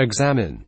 Examine.